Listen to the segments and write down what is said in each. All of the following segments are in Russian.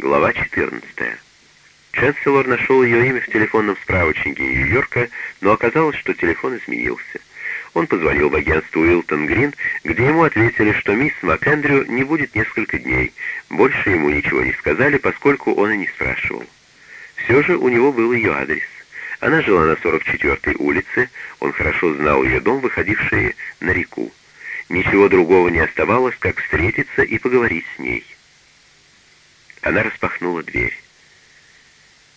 Глава 14. Ченселор нашел ее имя в телефонном справочнике Нью-Йорка, но оказалось, что телефон изменился. Он позвонил в агентство Уилтон Грин, где ему ответили, что мисс МакЭндрю не будет несколько дней. Больше ему ничего не сказали, поскольку он и не спрашивал. Все же у него был ее адрес. Она жила на 44-й улице, он хорошо знал ее дом, выходивший на реку. Ничего другого не оставалось, как встретиться и поговорить с ней. Она распахнула дверь.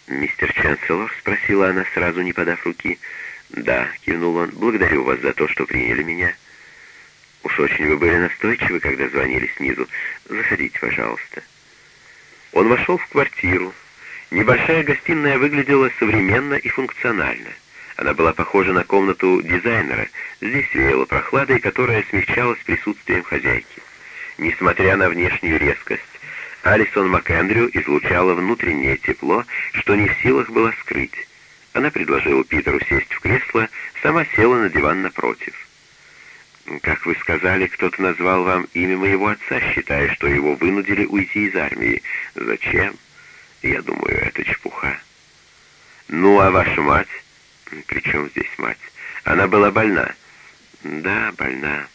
«Мистер Чанселор?» — спросила она, сразу не подав руки. «Да», — кивнул он, — «благодарю вас за то, что приняли меня». «Уж очень вы были настойчивы, когда звонили снизу. Заходите, пожалуйста». Он вошел в квартиру. Небольшая гостиная выглядела современно и функционально. Она была похожа на комнату дизайнера. Здесь веяло прохладой, которая смягчалась присутствием хозяйки. Несмотря на внешнюю резкость, Алисон МакЭндрю излучала внутреннее тепло, что не в силах было скрыть. Она предложила Питеру сесть в кресло, сама села на диван напротив. «Как вы сказали, кто-то назвал вам имя моего отца, считая, что его вынудили уйти из армии. Зачем? Я думаю, это чепуха». «Ну, а ваша мать?» «При чем здесь мать? Она была больна». «Да, больна.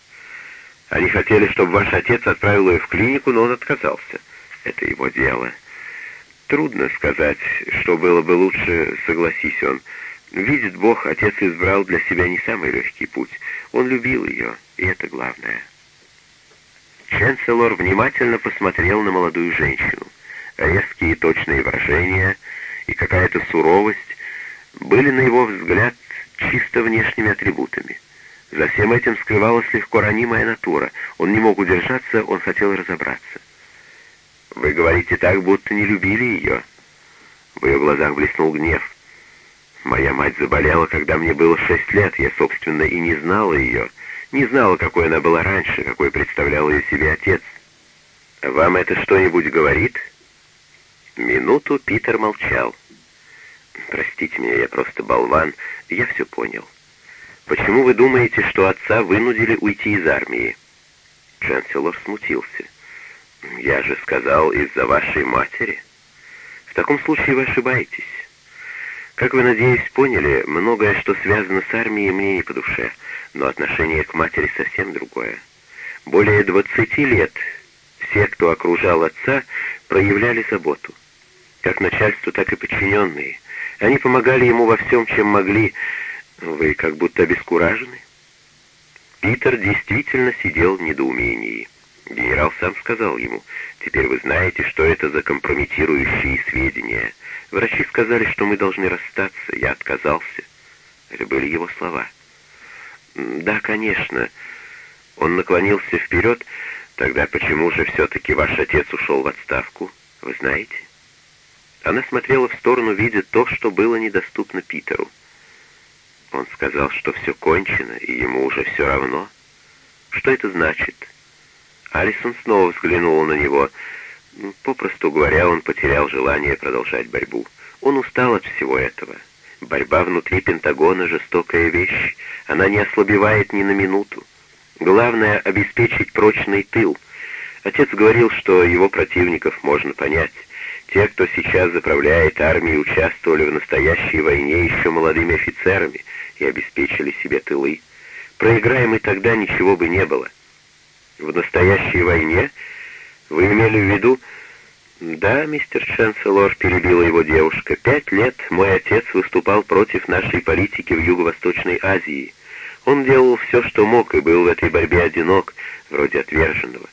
Они хотели, чтобы ваш отец отправил ее в клинику, но он отказался. Это его дело. Трудно сказать, что было бы лучше, согласись он. Видит Бог, отец избрал для себя не самый легкий путь. Он любил ее, и это главное. Ченселор внимательно посмотрел на молодую женщину. Резкие и точные выражения и какая-то суровость были, на его взгляд, чисто внешними атрибутами. За всем этим скрывалась легко ранимая натура. Он не мог удержаться, он хотел разобраться. «Вы говорите так, будто не любили ее». В ее глазах блеснул гнев. «Моя мать заболела, когда мне было шесть лет. Я, собственно, и не знала ее. Не знала, какой она была раньше, какой представлял ее себе отец. Вам это что-нибудь говорит?» Минуту Питер молчал. «Простите меня, я просто болван. Я все понял. Почему вы думаете, что отца вынудили уйти из армии?» Чанселор смутился. «Я же сказал, из-за вашей матери. В таком случае вы ошибаетесь. Как вы, надеюсь, поняли, многое, что связано с армией, мне не по душе, но отношение к матери совсем другое. Более двадцати лет все, кто окружал отца, проявляли заботу. Как начальство, так и подчиненные. Они помогали ему во всем, чем могли. Вы как будто обескуражены. Питер действительно сидел в недоумении. Генерал сам сказал ему, «Теперь вы знаете, что это за компрометирующие сведения. Врачи сказали, что мы должны расстаться. Я отказался». Это были его слова. «Да, конечно». Он наклонился вперед. «Тогда почему же все-таки ваш отец ушел в отставку? Вы знаете?» Она смотрела в сторону, видя то, что было недоступно Питеру. Он сказал, что все кончено, и ему уже все равно. Что это значит? Алисон снова взглянула на него. Попросту говоря, он потерял желание продолжать борьбу. Он устал от всего этого. Борьба внутри Пентагона — жестокая вещь. Она не ослабевает ни на минуту. Главное — обеспечить прочный тыл. Отец говорил, что его противников можно понять. Те, кто сейчас заправляет армией, участвовали в настоящей войне еще молодыми офицерами и обеспечили себе тылы. Проиграем и тогда ничего бы не было. В настоящей войне? Вы имели в виду... «Да, мистер Ченселор», — перебила его девушка, — «пять лет мой отец выступал против нашей политики в Юго-Восточной Азии. Он делал все, что мог, и был в этой борьбе одинок, вроде отверженного».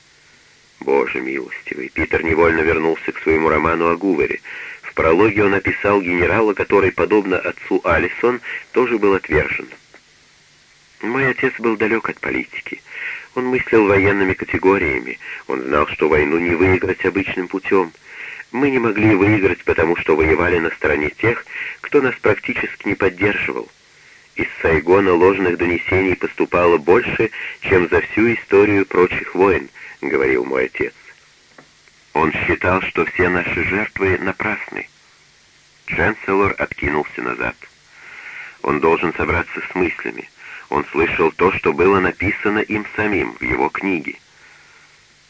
Боже милостивый, Питер невольно вернулся к своему роману о Гувере. В прологе он описал генерала, который, подобно отцу Алисон, тоже был отвержен. Мой отец был далек от политики. Он мыслил военными категориями. Он знал, что войну не выиграть обычным путем. Мы не могли выиграть, потому что воевали на стороне тех, кто нас практически не поддерживал. Из Сайгона ложных донесений поступало больше, чем за всю историю прочих войн, говорил мой отец. Он считал, что все наши жертвы напрасны. Чанселор откинулся назад. Он должен собраться с мыслями. Он слышал то, что было написано им самим в его книге.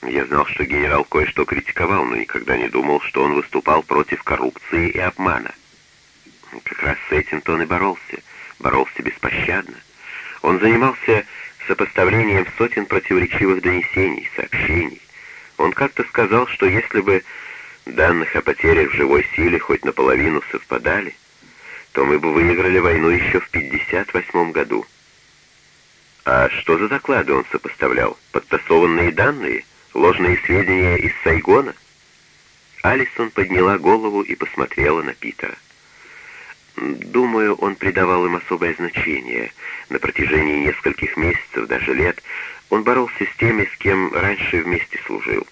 Я знал, что генерал кое-что критиковал, но никогда не думал, что он выступал против коррупции и обмана. Как раз с этим-то он и боролся. Боролся беспощадно. Он занимался сопоставлением сотен противоречивых донесений, сообщений. Он как-то сказал, что если бы данных о потерях в живой силе хоть наполовину совпадали, то мы бы выиграли войну еще в 58 году. А что за доклады он сопоставлял? Подтасованные данные? Ложные сведения из Сайгона? Алисон подняла голову и посмотрела на Питера. Думаю, он придавал им особое значение. На протяжении нескольких месяцев, даже лет, он боролся с теми, с кем раньше вместе служил.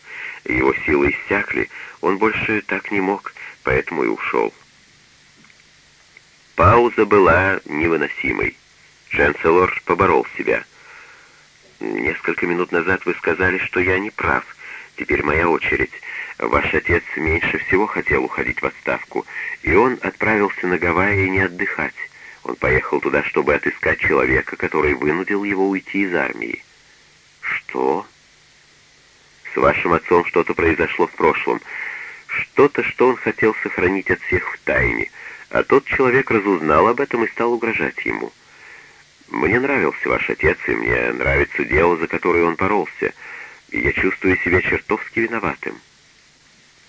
Его силы иссякли, он больше так не мог, поэтому и ушел. Пауза была невыносимой. Ченселор поборол себя. «Несколько минут назад вы сказали, что я не прав. Теперь моя очередь. Ваш отец меньше всего хотел уходить в отставку, и он отправился на Гавайи не отдыхать. Он поехал туда, чтобы отыскать человека, который вынудил его уйти из армии. Что? С вашим отцом что-то произошло в прошлом. Что-то, что он хотел сохранить от всех в тайне. А тот человек разузнал об этом и стал угрожать ему. Мне нравился ваш отец, и мне нравится дело, за которое он боролся, и я чувствую себя чертовски виноватым.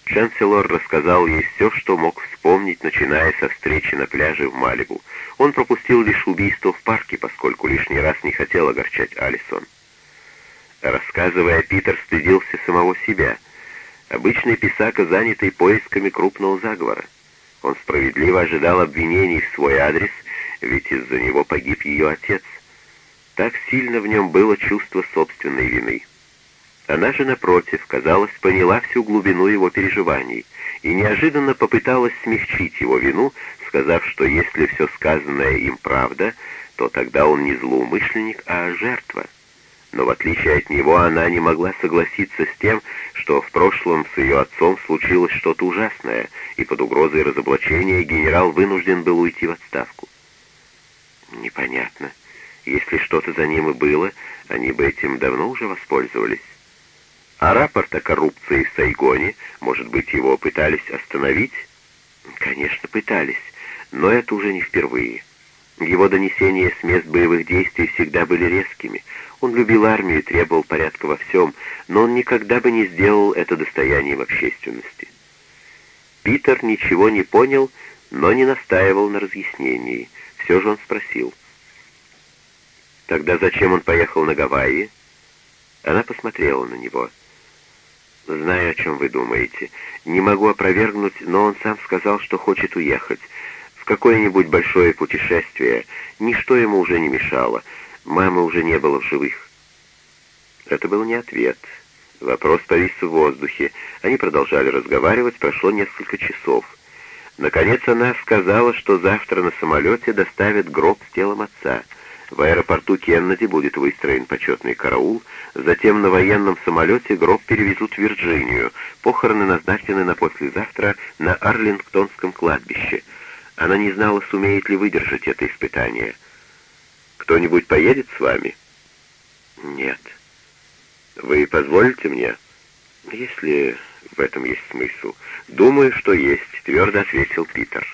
Чанселор рассказал ей все, что мог вспомнить, начиная со встречи на пляже в Малибу. Он пропустил лишь убийство в парке, поскольку лишний раз не хотел огорчать Алисон. Рассказывая, Питер стыдился самого себя. Обычный писака, занятый поисками крупного заговора. Он справедливо ожидал обвинений в свой адрес, ведь из-за него погиб ее отец. Так сильно в нем было чувство собственной вины. Она же, напротив, казалось, поняла всю глубину его переживаний и неожиданно попыталась смягчить его вину, сказав, что если все сказанное им правда, то тогда он не злоумышленник, а жертва. Но в отличие от него она не могла согласиться с тем, что в прошлом с ее отцом случилось что-то ужасное, и под угрозой разоблачения генерал вынужден был уйти в отставку. Непонятно. Если что-то за ним и было, они бы этим давно уже воспользовались. А рапорт о коррупции в Сайгоне, может быть, его пытались остановить? Конечно, пытались, но это уже не впервые. Его донесения с мест боевых действий всегда были резкими. Он любил армию и требовал порядка во всем, но он никогда бы не сделал это достоянием общественности. Питер ничего не понял, но не настаивал на разъяснении. Все же он спросил. «Тогда зачем он поехал на Гавайи?» Она посмотрела на него. «Знаю, о чем вы думаете. Не могу опровергнуть, но он сам сказал, что хочет уехать. В какое-нибудь большое путешествие. Ничто ему уже не мешало. Мамы уже не было в живых». Это был не ответ. Вопрос повис в воздухе. Они продолжали разговаривать, прошло несколько часов. Наконец она сказала, что завтра на самолете доставят гроб с телом отца — в аэропорту Кеннеди будет выстроен почетный караул, затем на военном самолете гроб перевезут в Вирджинию. Похороны назначены на послезавтра на Арлингтонском кладбище. Она не знала, сумеет ли выдержать это испытание. «Кто-нибудь поедет с вами?» «Нет». «Вы позволите мне?» «Если в этом есть смысл». «Думаю, что есть», — твердо ответил Питер.